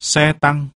xe tăng.